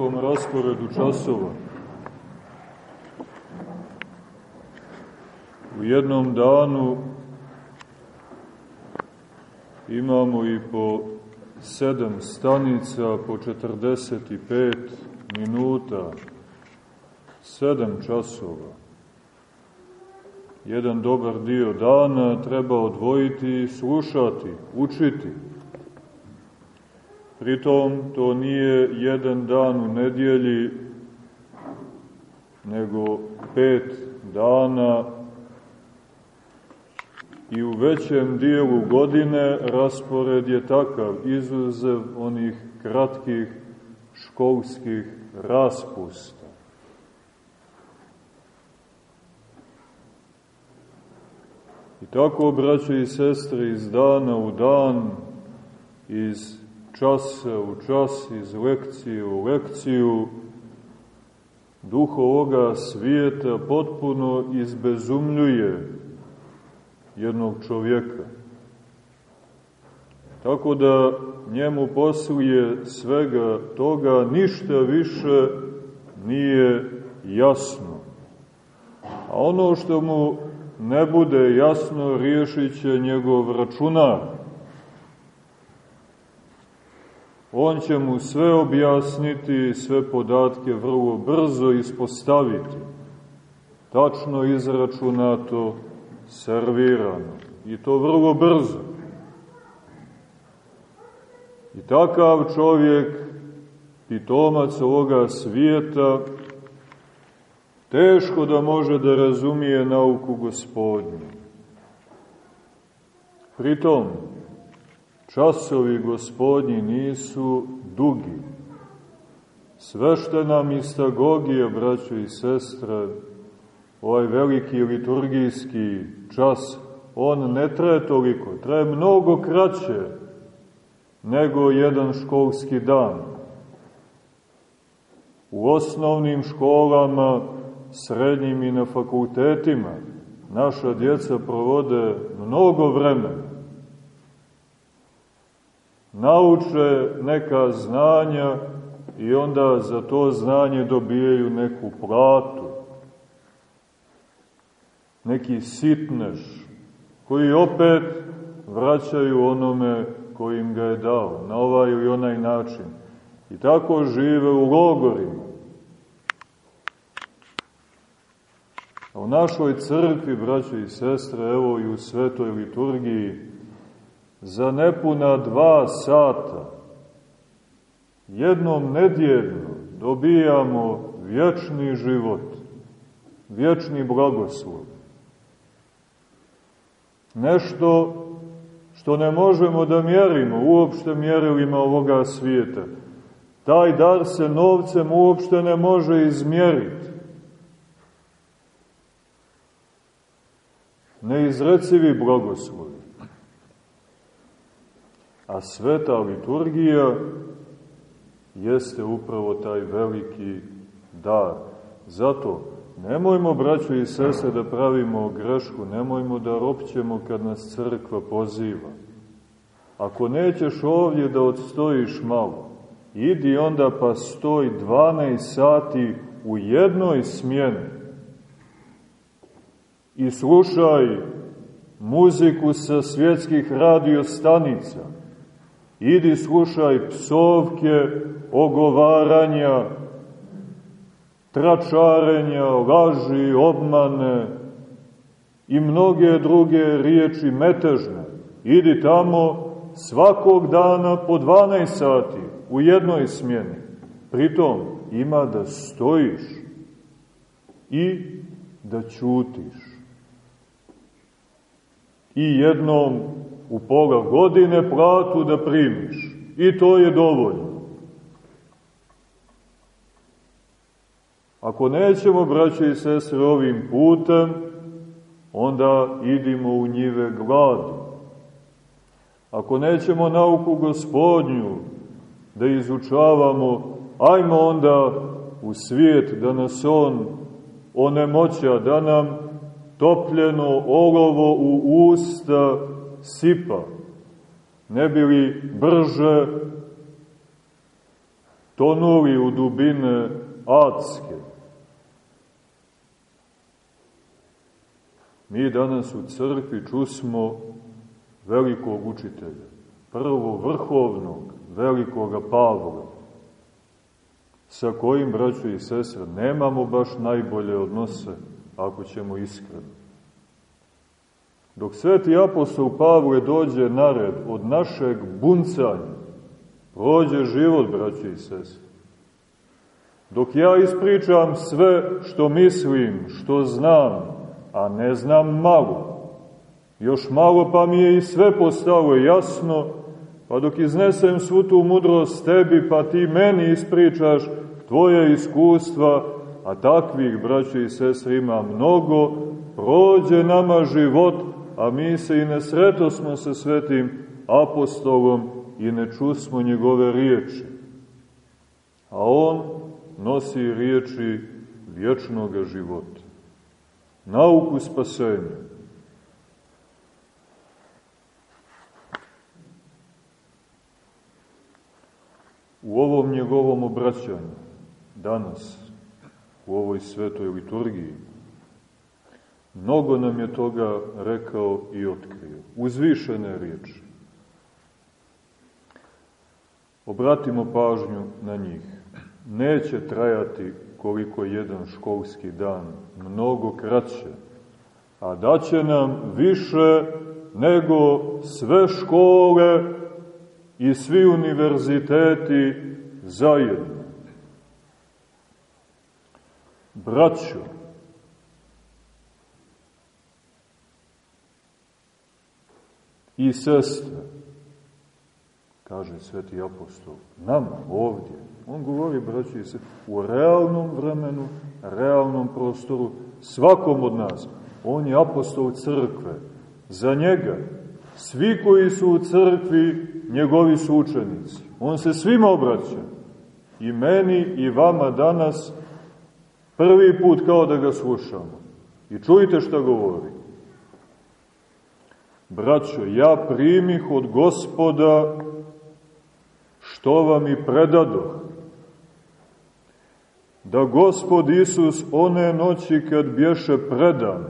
nekom rasporedu časova. U jednom danu imamo i po sedam stanica, po 45 minuta, sedam časova. Jedan dobar dio dana treba odvojiti i slušati, učiti. Pritom to nije jedan dan u nedjelji, nego pet dana i u većem dijelu godine raspored je takav, izuzev onih kratkih školskih raspusta. I tako, braće i sestre, iz dana u dan, iz časa u čas, iz lekcije u lekciju, duh ovoga svijeta potpuno izbezumljuje jednog čovjeka. Tako da njemu poslije svega toga ništa više nije jasno. A ono što mu ne bude jasno, riješit će njegov računar. On će mu sve objasniti, sve podatke vrlo brzo ispostaviti. Tačno izračunato, servirano. I to vrlo brzo. I takav čovjek, pitomac ovoga svijeta, teško da može da razumije nauku gospodnju. Pritom, časovi gospodnji nisu dugi. Sveštena mistagogija, braćo i sestre, ovaj veliki liturgijski čas, on ne traje toliko, traje mnogo kraće nego jedan školski dan. U osnovnim školama srednjim i na fakultetima, naša djeca provode mnogo vremena. Nauče neka znanja i onda za to znanje dobijaju neku platu, neki sitnež, koji opet vraćaju onome kojim ga je dao, na ovaj ili onaj način. I tako žive u logorima. A u našoj crkvi, braćo i sestre, evo i u svetoj liturgiji, za nepuna dva sata, jednom nedjeljno dobijamo vječni život, vječni blagoslov. Nešto što ne možemo da mjerimo, uopšte mjerilima ovoga svijeta. Taj dar se novcem uopšte ne može izmjeriti. neizrecivi blagoslovi. A sveta liturgija jeste upravo taj veliki dar. Zato nemojmo, braćo i sese, da pravimo grešku, nemojmo da ropćemo kad nas crkva poziva. Ako nećeš ovdje da odstojiš malo, idi onda pa stoj 12 sati u jednoj smjeni i slušaj muziku sa svjetskih radiostanica. Idi slušaj psovke, ogovaranja, tračarenja, laži, obmane i mnoge druge riječi metežne. Idi tamo svakog dana po 12 sati u jednoj smjeni. Pritom ima da stojiš i da ćutiš i jednom u pola godine platu da primiš. I to je dovoljno. Ako nećemo, braće i sestre, ovim putem, onda idimo u njive gladi. Ako nećemo nauku gospodnju da izučavamo, ajmo onda u svijet da nas on onemoća, da nam topljeno olovo u usta sipa, ne bi li brže tonuli u dubine adske. Mi danas u crkvi čusmo velikog učitelja, prvo vrhovnog, velikoga Pavla, sa kojim, braćo i sestre, nemamo baš najbolje odnose, ako ćemo iskreno. Dok sveti apostol Pavle dođe na red od našeg buncanja, prođe život, braćo i sestre. Dok ja ispričam sve što mislim, što znam, a ne znam malo, još malo pa mi je i sve postalo jasno, pa dok iznesem svu tu mudrost tebi, pa ti meni ispričaš tvoje iskustva, a takvih, braće i sestre, ima mnogo, prođe nama život, a mi se i ne sretosmo sa svetim apostolom i ne čusmo njegove riječi. A on nosi riječi vječnog života. Nauku spasenja. U ovom njegovom obraćanju, danas, u ovoj svetoj liturgiji, mnogo nam je toga rekao i otkrio. Uzvišene riječi. Obratimo pažnju na njih. Neće trajati koliko jedan školski dan, mnogo kraće, a daće nam više nego sve škole i svi univerziteti zajedno. Braćo, i sestre, kaže sveti apostol, nama ovdje, on govori, braći i sestre, u realnom vremenu, realnom prostoru, svakom od nas, on je apostol crkve, za njega, svi koji su u crkvi, njegovi su učenici, on se svima obraća, i meni i vama danas, prvi put kao da ga slušamo. I čujte šta govori. Braćo, ja primih od gospoda što vam i predadoh. Da gospod Isus one noći kad bješe predan,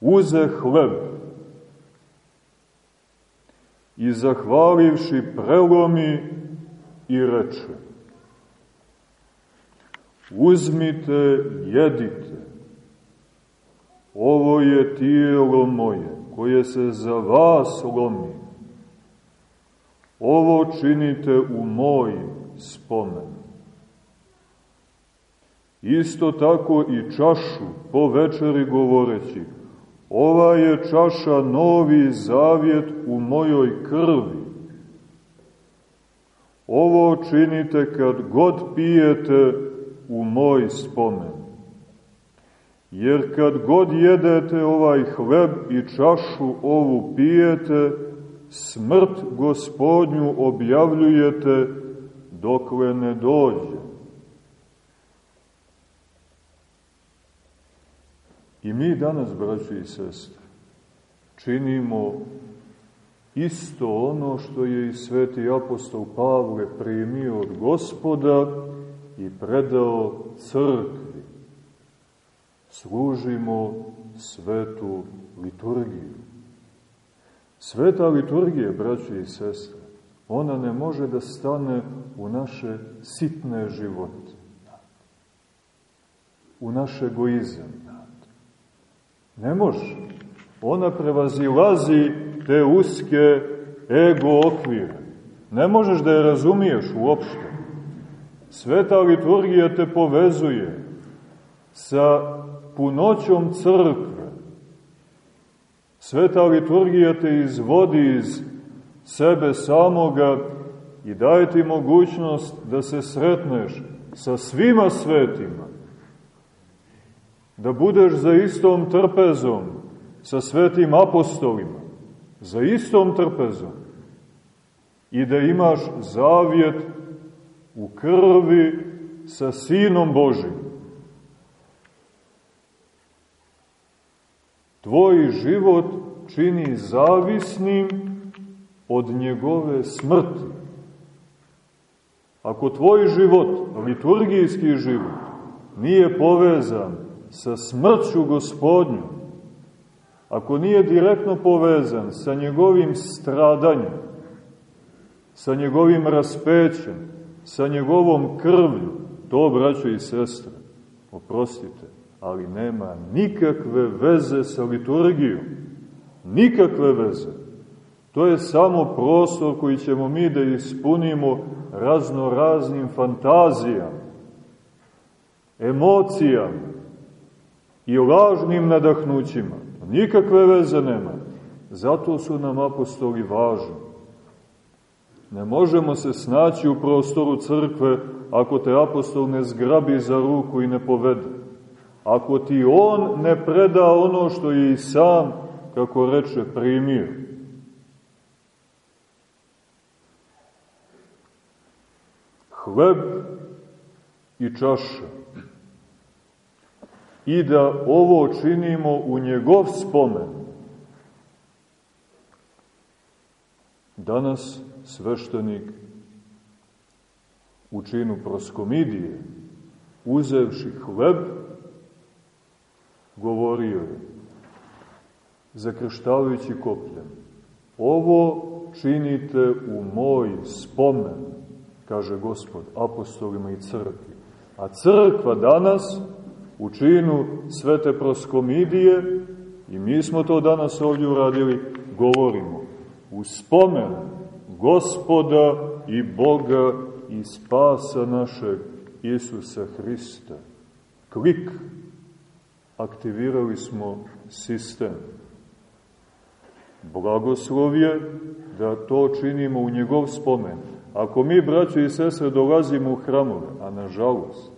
uze hleb i zahvalivši prelomi i reče Uzmite, jedite, Ovo je tijelo moje, koje se za vas lomi. Ovo činite u moj spomen. Isto tako i čašu po večeri govoreći, ova je čaša novi zavjet u mojoj krvi. Ovo činite kad god pijete u moj spomen. Jer kad god jedete ovaj hleb i čašu ovu pijete, smrt gospodnju objavljujete dokle ne dođe. I mi danas, braći i sestre, činimo isto ono što je i sveti apostol Pavle primio od gospoda i predao crkvi služimo svetu liturgiju. Sveta liturgija, braće i sestre, ona ne može da stane u naše sitne živote, u naš egoizam. Ne može. Ona prevazilazi te uske ego okvire. Ne možeš da je razumiješ uopšte. Sveta liturgija te povezuje sa punoćom crkve. Sveta liturgija te izvodi iz sebe samoga i daje ti mogućnost da se sretneš sa svima svetima, da budeš za istom trpezom sa svetim apostolima, za istom trpezom i da imaš zavjet u krvi sa Sinom Božim. Tvoj život čini zavisnim od njegove smrti. Ako tvoj život, liturgijski život, nije povezan sa smrću gospodnju, ako nije direktno povezan sa njegovim stradanjem, sa njegovim raspećem, sa njegovom krvlju, to, braćo i sestre, oprostite, ali nema nikakve veze sa liturgijom. Nikakve veze. To je samo prostor koji ćemo mi da ispunimo razno raznim fantazijama, emocijama i lažnim nadahnućima. Nikakve veze nema. Zato su nam apostoli važni. Ne možemo se snaći u prostoru crkve ako te apostol ne zgrabi za ruku i ne povede. Ako ti on ne preda ono što je i sam, kako reče, primio. Hleb i čaša. I da ovo činimo u njegov spomen. Danas sveštenik u činu proskomidije, uzevši hleb, govorio je, zakrštavajući kopljem, ovo činite u moj spomen, kaže gospod, apostolima i crkvi. A crkva danas, u činu svete proskomidije, i mi smo to danas ovdje uradili, govorimo, u spomen gospoda i Boga i spasa našeg Isusa Hrista. Klik, aktivirali smo sistem. Blagoslov je da to činimo u njegov spomen. Ako mi, braćo i sestre, dolazimo u hramove, a nažalost,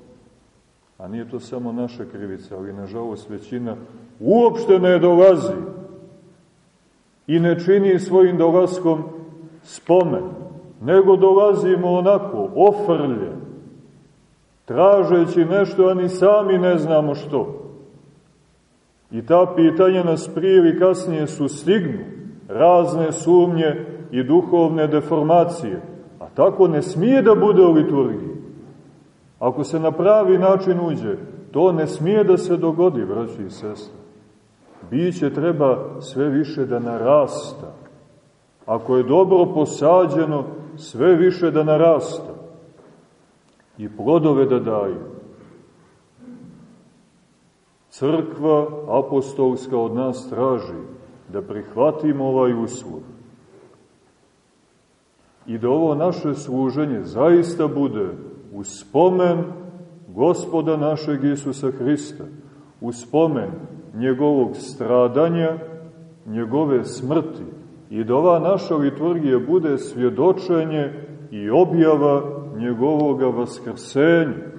a nije to samo naša krivica, ali nažalost većina uopšte ne dolazi i ne čini svojim dolaskom spomen, nego dolazimo onako, ofrlje, tražeći nešto, a ni sami ne znamo što. I ta pitanja nas prije ili kasnije sustignu, razne sumnje i duhovne deformacije, a tako ne smije da bude u liturgiji. Ako se na pravi način uđe, to ne smije da se dogodi, braći i sestre. Biće treba sve više da narasta. Ako je dobro posađeno, sve više da narasta i plodove da daje. Crkva apostolska od nas traži da prihvatimo ovaj uslov i da ovo naše služenje zaista bude u spomen gospoda našeg Isusa Hrista, u spomen njegovog stradanja, njegove smrti i da ova naša liturgija bude svjedočenje i objava njegovoga vaskrsenja.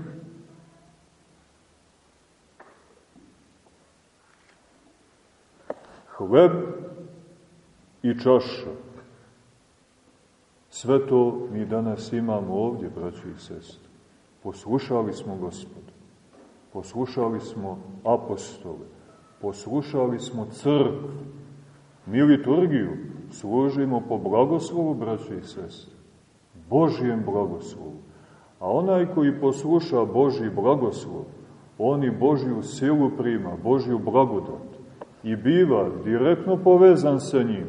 Hleb i čaša. Sve to mi danas imamo ovdje, braći i sestri. Poslušali smo gospodu, poslušali smo apostole, poslušali smo crkvu, mi liturgiju služimo po blagoslovu, braći i sestri, Božijem blagoslovu. A onaj koji posluša Božji blagoslov, on i Božju silu prima, Božju blagodat i biva direktno povezan sa njim.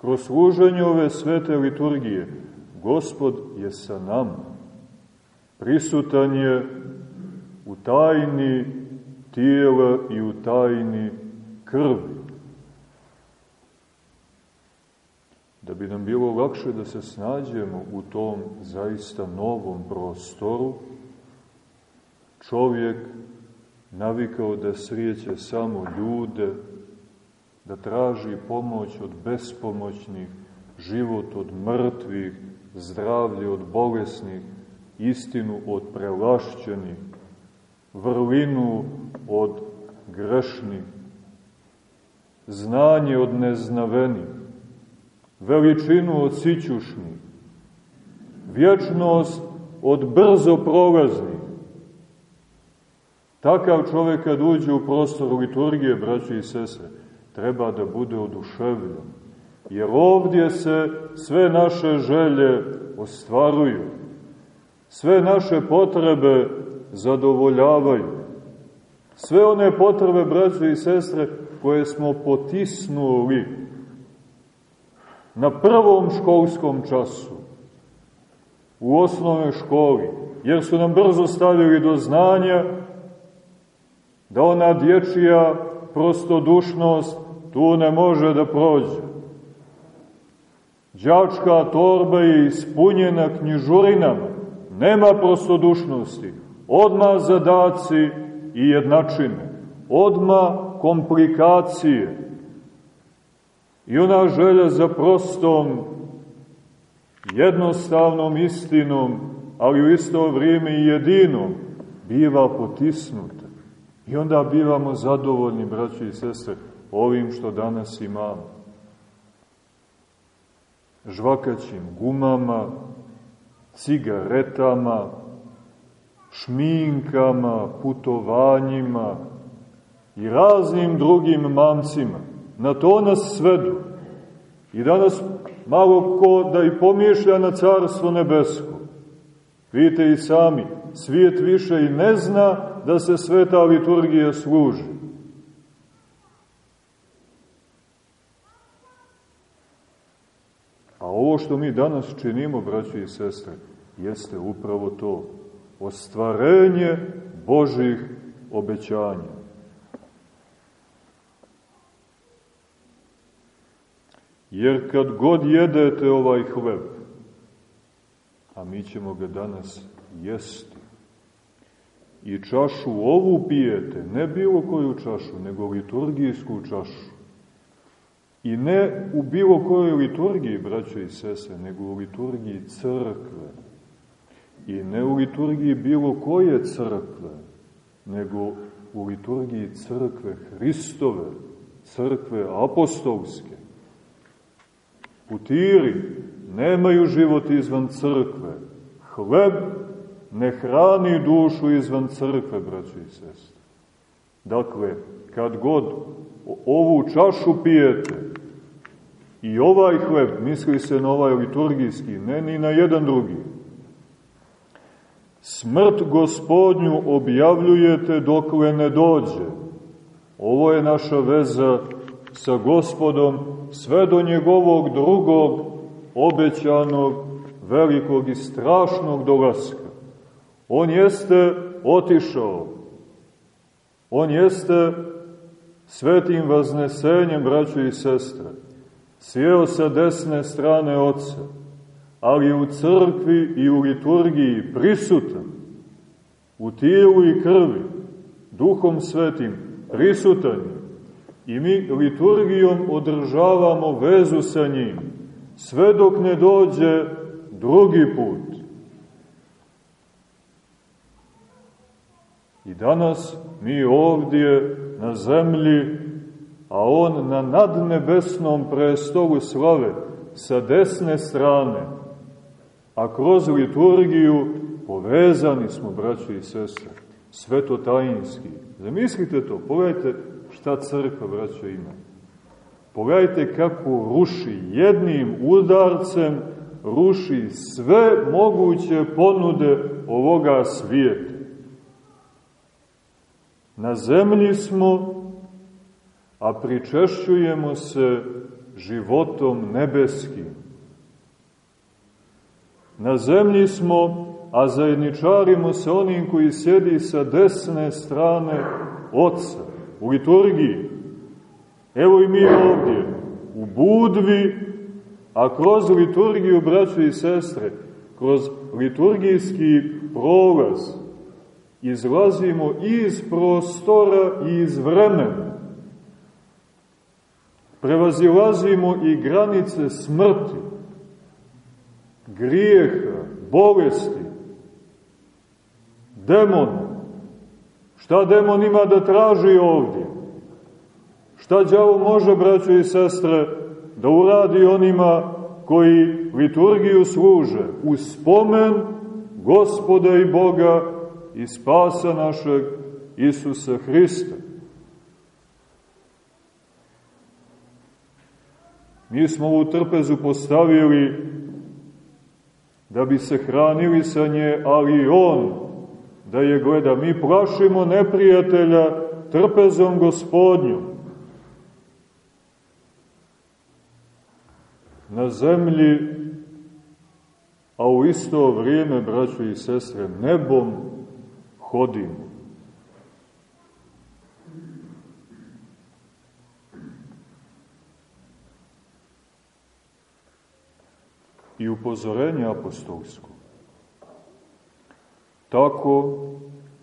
Kroz služenje ove svete liturgije, Gospod je sa nama. Prisutan je u tajni tijela i u tajni krvi. da bi nam bilo lakše da se snađemo u tom zaista novom prostoru, čovjek navikao da srijeće samo ljude, da traži pomoć od bespomoćnih, život od mrtvih, zdravlje od bolesnih, istinu od prelašćenih, vrlinu od grešnih, znanje od neznavenih, veličinu od sićušnih, vječnost od brzo prolaznih. Takav čovjek kad uđe u prostor liturgije, braće i sese, treba da bude oduševljen. Jer ovdje se sve naše želje ostvaruju. Sve naše potrebe zadovoljavaju. Sve one potrebe, braće i sestre, koje smo potisnuli na prvom školskom času, u osnovnoj školi, jer su nam brzo stavili do znanja da ona dječija prostodušnost tu ne može da prođe. Đačka torba je ispunjena knjižurinama, nema prostodušnosti, odma zadaci i jednačine, odma komplikacije i ona želja za prostom, jednostavnom istinom, ali u isto vrijeme i jedinom, biva potisnuta. I onda bivamo zadovoljni, braći i sestre, ovim što danas imamo. Žvakaćim gumama, cigaretama, šminkama, putovanjima i raznim drugim mancima. Na to nas svedu. I danas malo ko da i pomišlja na carstvo nebesko. Vidite i sami, svijet više i ne zna da se sveta liturgija služi. A ovo što mi danas činimo, braći i sestre, jeste upravo to. Ostvarenje Božih obećanja. Jer kad god jedete ovaj hleb, a mi ćemo ga danas jesti, i čašu ovu pijete, ne bilo koju čašu, nego liturgijsku čašu, i ne u bilo kojoj liturgiji, braćo i sese, nego u liturgiji crkve, i ne u liturgiji bilo koje crkve, nego u liturgiji crkve Hristove, crkve apostolske, Putiri nemaju život izvan crkve. Hleb ne hrani dušu izvan crkve, braći i sestre. Dakle, kad god ovu čašu pijete i ovaj hleb, misli se na ovaj liturgijski, ne ni na jedan drugi, smrt gospodnju objavljujete dokle ne dođe. Ovo je naša veza sa gospodom sve do njegovog drugog obećanog velikog i strašnog dolaska. On jeste otišao. On jeste svetim vaznesenjem, braćo i sestre, sjeo sa desne strane Otca, ali u crkvi i u liturgiji prisutan, u tijelu i krvi, duhom svetim, prisutan je I mi liturgijom održavamo vezu sa njim, sve dok ne dođe drugi put. I danas mi ovdje na zemlji, a on na nadnebesnom prestolu slave sa desne strane, a kroz liturgiju povezani smo, braći i sestre, svetotajinski. Zamislite to, pogledajte šta crkva, braćo, ima. Pogledajte kako ruši jednim udarcem, ruši sve moguće ponude ovoga svijeta. Na zemlji smo, a pričešćujemo se životom nebeskim. Na zemlji smo, a zajedničarimo se onim koji sjedi sa desne strane Otca u liturgiji. Evo i mi ovdje, u Budvi, a kroz liturgiju, braćo i sestre, kroz liturgijski prolaz, izlazimo iz prostora i iz vremena. Prevazilazimo i granice smrti, grijeha, bolesti, demona, Šta demon ima da traži ovdje? Šta đavo može, braćo i sestre, da uradi onima koji liturgiju služe u spomen gospoda i Boga i spasa našeg Isusa Hrista? Mi smo u trpezu postavili da bi se hranili sa nje, ali on da je gleda. Mi plašimo neprijatelja trpezom gospodnjom. Na zemlji, a u isto vrijeme, braćo i sestre, nebom hodimo. i upozorenje apostolsko. Tako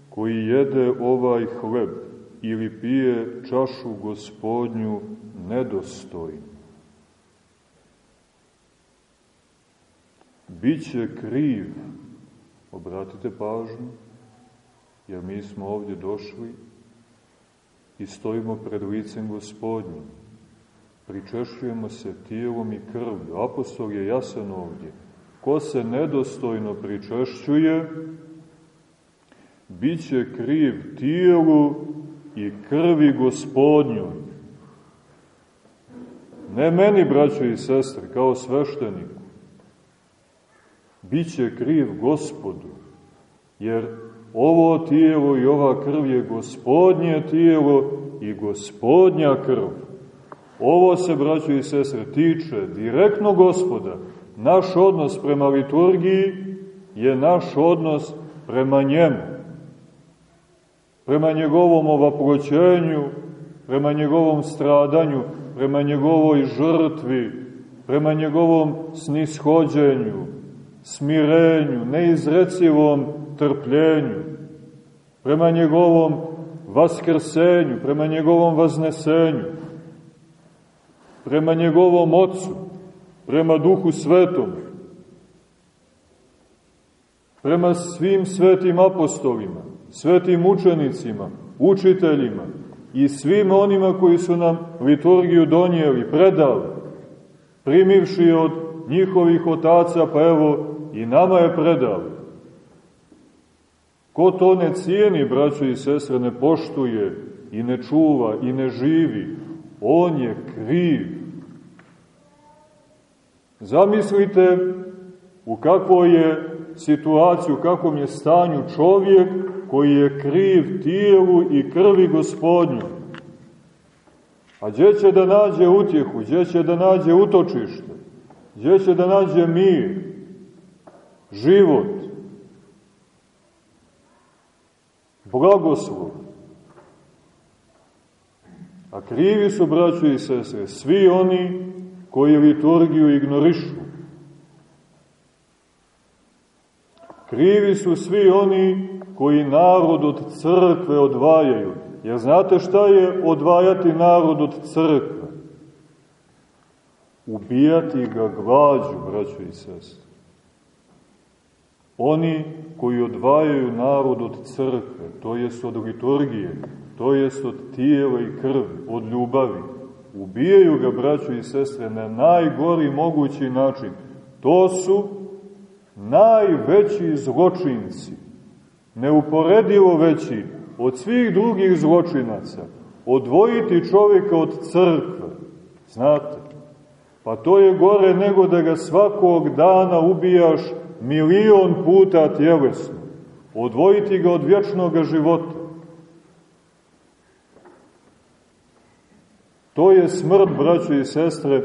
koji jede ovaj hleb ili pije čašu gospodnju nedostojno, biće kriv, obratite pažnju, jer mi smo ovdje došli i stojimo pred licem gospodnjim pričešćujemo se tijelom i krvlju. Apostol je jasan ovdje. Ko se nedostojno pričešćuje, bit će kriv tijelu i krvi gospodnjoj. Ne meni, braćo i sestre, kao svešteniku. Biće kriv gospodu, jer ovo tijelo i ova krv je gospodnje tijelo i gospodnja krv. Ovo se, braćo i sestre, tiče direktno gospoda. Naš odnos prema liturgiji je naš odnos prema njemu. Prema njegovom ovaproćenju, prema njegovom stradanju, prema njegovoj žrtvi, prema njegovom snishođenju, smirenju, neizrecivom trpljenju, prema njegovom vaskrsenju, prema njegovom vaznesenju, prema njegovom Otcu, prema Duhu Svetom, prema svim svetim apostolima, svetim učenicima, učiteljima i svim onima koji su nam liturgiju donijeli, predali, primivši od njihovih otaca, pa evo i nama je predali. Ko to ne cijeni, braćo i sestre, ne poštuje i ne čuva i ne živi, on je kriv. Zamislite u kakvoj je situaciju, u kakvom je stanju čovjek koji je kriv tijelu i krvi gospodnju. A gdje će da nađe utjehu, gdje će da nađe utočište, gdje će da nađe mir, život, blagoslov. A krivi su, braćo i sestre, svi oni koji liturgiju ignorišu. Krivi su svi oni koji narod od crkve odvajaju. Jer znate šta je odvajati narod od crkve? Ubijati ga glađu, braćo i sestre. Oni koji odvajaju narod od crkve, to jest od liturgije, to jest od tijela i krvi, od ljubavi, ubijaju ga, braćo i sestre, na najgori mogući način. To su najveći zločinci, neuporedivo veći od svih drugih zločinaca. Odvojiti čovjeka od crkve, znate, pa to je gore nego da ga svakog dana ubijaš milion puta tjelesno. Odvojiti ga od vječnog života. To je smrt, braćo i sestre,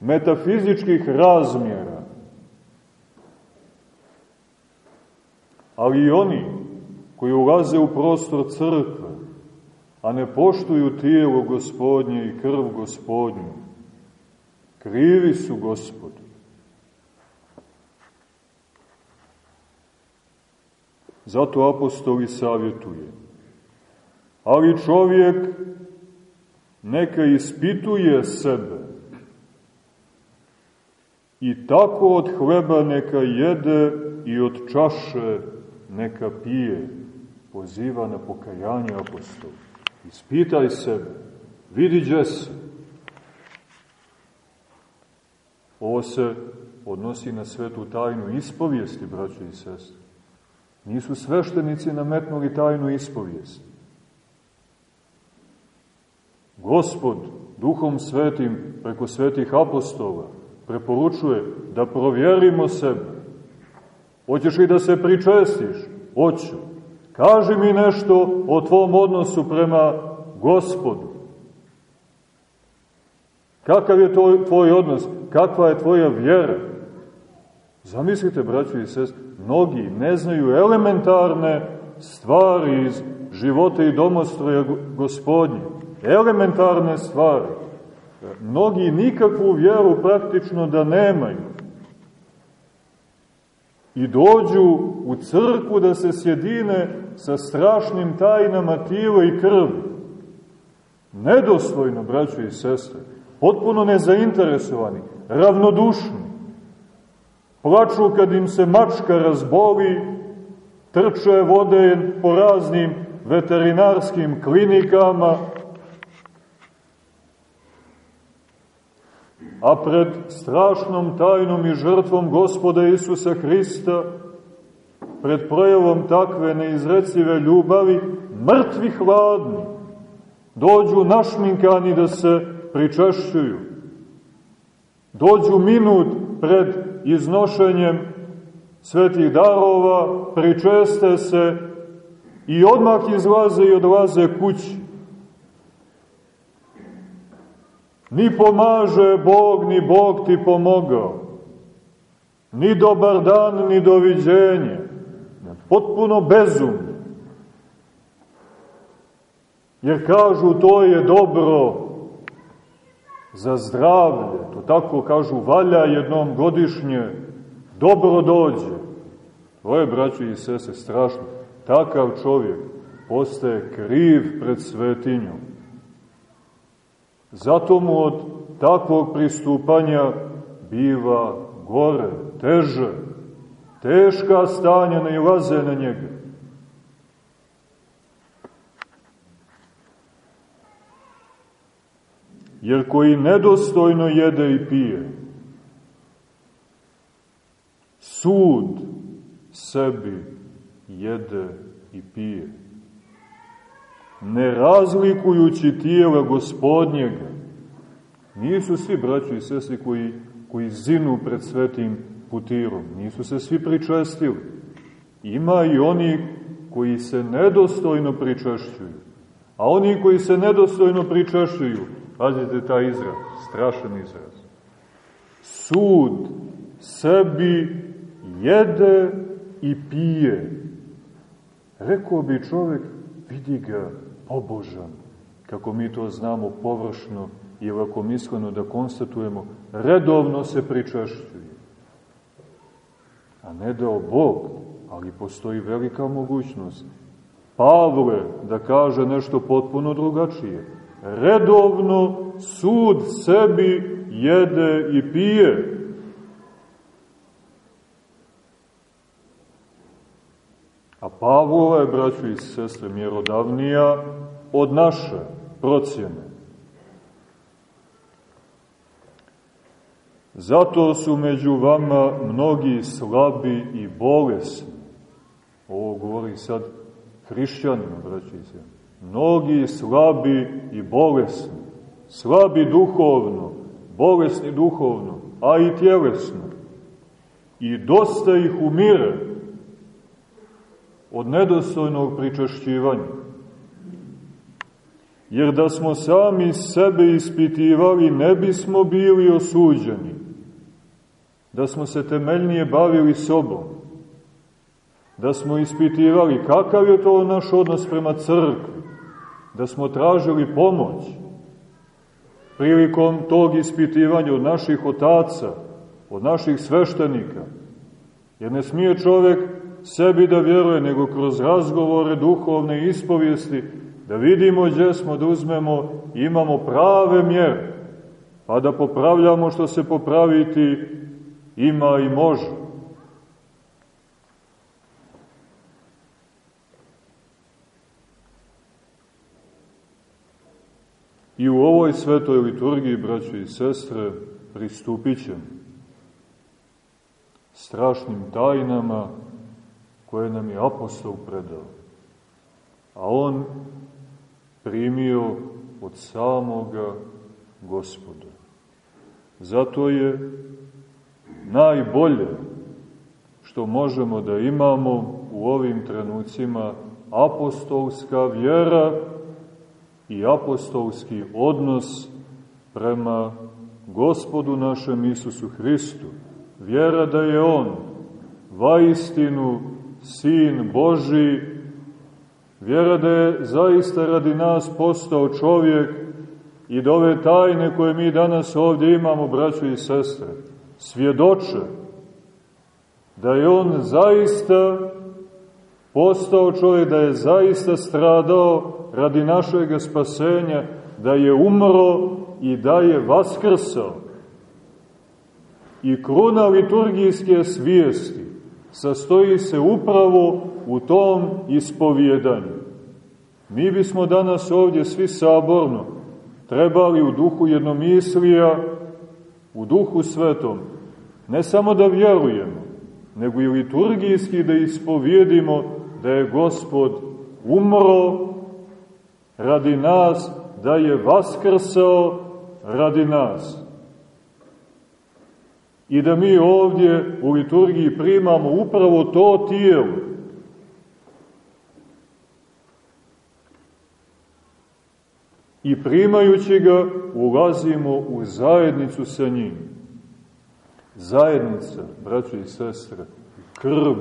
metafizičkih razmjera. Ali i oni koji ulaze u prostor crkve, a ne poštuju tijelo gospodnje i krv gospodnju, krivi su gospodu. Zato apostoli savjetuje. Ali čovjek neka ispituje sebe i tako od hleba neka jede i od čaše neka pije. Poziva na pokajanje apostol. Ispitaj sebe, vidi gdje se. Ovo se odnosi na svetu tajnu ispovijesti, braćo i sestre. Nisu sveštenici nametnuli tajnu ispovijesti. Gospod, duhom svetim, preko svetih apostola, preporučuje da provjerimo sebe. Hoćeš li da se pričestiš? Hoću. Kaži mi nešto o tvom odnosu prema gospodu. Kakav je tvoj odnos? Kakva je tvoja vjera? Zamislite, braćo i sest, mnogi ne znaju elementarne stvari iz života i domostroja gospodnje. Elementarne stvari. Mnogi nikakvu vjeru praktično da nemaju. I dođu u crku da se sjedine sa strašnim tajnama tijela i krvi. Nedostojno, braćo i sestre, potpuno nezainteresovani, ravnodušni. Plaču kad im se mačka razboli, trče vode po raznim veterinarskim klinikama, a pred strašnom tajnom i žrtvom gospoda Isusa Hrista, pred projevom takve neizrecive ljubavi, mrtvi hladni, dođu našminkani da se pričešćuju. Dođu minut pred iznošenjem svetih darova, pričeste se i odmah izlaze i odlaze kući. Ni pomaže Bog, ni Bog ti pomogao. Ni dobar dan, ni doviđenje. Potpuno bezumno. Jer kažu to je dobro za zdravlje. To tako kažu, valja jednom godišnje, dobro dođe. To je, i sese, strašno. Takav čovjek postaje kriv pred svetinjom. Zato mu od takvog pristupanja biva gore, teže, teška stanja ne ilaze na njega. Jer koji nedostojno jede i pije, sud sebi jede i pije ne razlikujući tijela gospodnjega. Nisu svi braći i sestri koji, koji zinu pred svetim putirom, nisu se svi pričestili. Ima i oni koji se nedostojno pričešćuju. A oni koji se nedostojno pričešćuju, pazite taj izraz, strašan izraz. Sud sebi jede i pije. Rekao bi čovek, vidi ga pobožan, kako mi to znamo površno i lakomisleno da konstatujemo, redovno se pričešćuje. A ne dao Bog, ali postoji velika mogućnost. Pavle da kaže nešto potpuno drugačije. Redovno sud sebi jede i pije. A Pavlova je, braću i sestre, mjerodavnija od naše procjene. Zato su među vama mnogi slabi i bolesni. Ovo govori sad hrišćanima, braći sestre. Mnogi slabi i bolesni. Slabi duhovno, bolesni duhovno, a i tjelesno. I dosta ih umire od nedostojnog pričašćivanja. Jer da smo sami sebe ispitivali, ne bismo bili osuđeni. Da smo se temeljnije bavili sobom. Da smo ispitivali kakav je to naš odnos prema crkvi. Da smo tražili pomoć. Prilikom tog ispitivanja od naših otaca, od naših sveštenika. Jer ne smije čovek sebi da vjeruje, nego kroz razgovore duhovne ispovijesti, da vidimo gdje smo, da uzmemo, imamo prave mjere, pa da popravljamo što se popraviti ima i može. I u ovoj svetoj liturgiji, braćo i sestre, pristupit ćemo strašnim tajnama koje nam je apostol predao. A on primio od samoga gospoda. Zato je najbolje što možemo da imamo u ovim trenucima apostolska vjera i apostolski odnos prema gospodu našem Isusu Hristu. Vjera da je On vaistinu Sin Boži, vjera da je zaista radi nas postao čovjek i da ove tajne koje mi danas ovdje imamo, braćo i sestre, svjedoče da je On zaista postao čovjek, da je zaista stradao radi našeg spasenja, da je umro i da je vaskrsao. I kruna liturgijske svijesti sastoji se upravo u tom ispovjedanju. Mi bismo danas ovdje svi saborno trebali u duhu jednomislija, u duhu svetom, ne samo da vjerujemo, nego i liturgijski da ispovjedimo da je Gospod umro radi nas, da je vaskrsao radi nas. I da mi ovdje u liturgiji primamo upravo to tijelo. I primajući ga ulazimo u zajednicu sa njim. Zajednica, braćo i sestre, krv.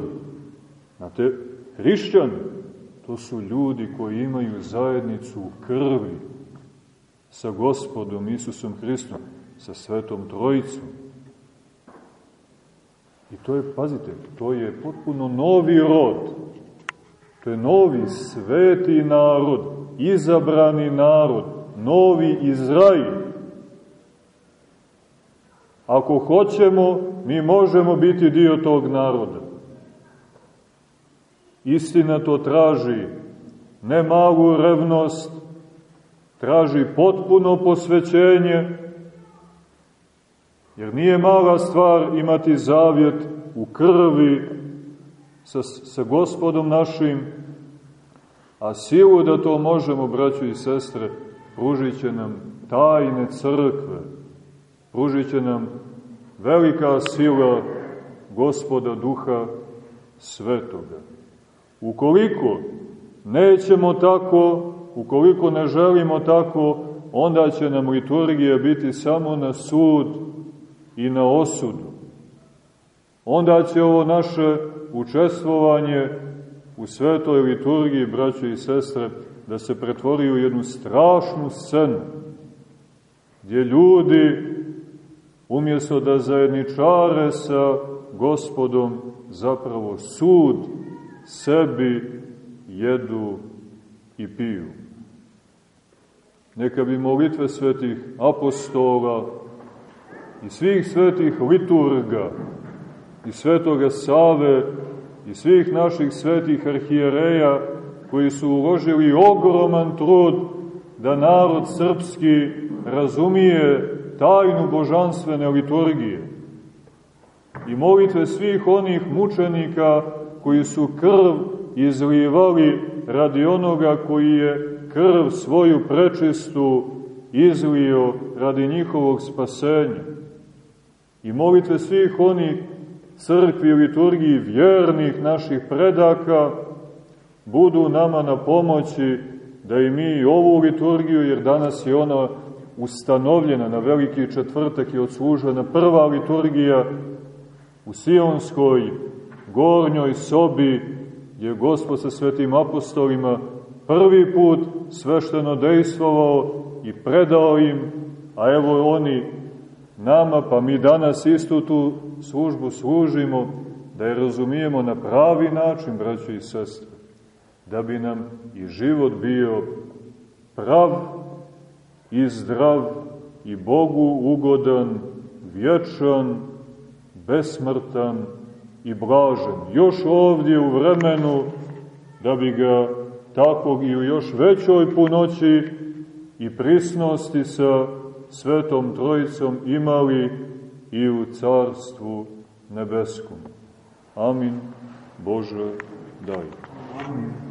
Znate, hrišćani, to su ljudi koji imaju zajednicu u krvi sa gospodom Isusom Hristom, sa Svetom Trojicom. I to je, pazite, to je potpuno novi rod. To je novi sveti narod, izabrani narod, novi Izrael. Ako hoćemo, mi možemo biti dio tog naroda. Istina to traži ne malu revnost, traži potpuno posvećenje, jer nije mala stvar imati zavjet u krvi sa, sa gospodom našim, a silu da to možemo, braćo i sestre, pružit će nam tajne crkve, pružit će nam velika sila gospoda duha svetoga. Ukoliko nećemo tako Ukoliko ne želimo tako, onda će nam liturgija biti samo na sud i na osudu. Onda će ovo naše učestvovanje u svetoj liturgiji, braćo i sestre, da se pretvori u jednu strašnu scenu, gdje ljudi, umjesto da zajedničare sa gospodom, zapravo sud sebi jedu i piju. Neka bi molitve svetih apostola i svih svetih liturga i svetoga Save i svih naših svetih arhijereja koji su uložili ogroman trud da narod srpski razumije tajnu božanstvene liturgije i molitve svih onih mučenika koji su krv izlivali radi onoga koji je krv svoju prečistu izlio radi njihovog spasenja. I molitve svih onih crkvi i liturgiji vjernih naših predaka budu nama na pomoći da i mi ovu liturgiju, jer danas je ona ustanovljena na veliki četvrtak i odslužena prva liturgija u Sionskoj gornjoj sobi je Gospod sa svetim apostolima prvi put svešteno dejstvovao i predao im, a evo oni nama, pa mi danas istu tu službu služimo, da je razumijemo na pravi način, braći i sestre, da bi nam i život bio prav i zdrav i Bogu ugodan, vječan, besmrtan, i blažen, još ovdje u vremenu, da bi ga takvog i u još većoj punoći i prisnosti sa Svetom Trojicom imali i u Carstvu Nebeskom. Amin. Bože, daj. Amin.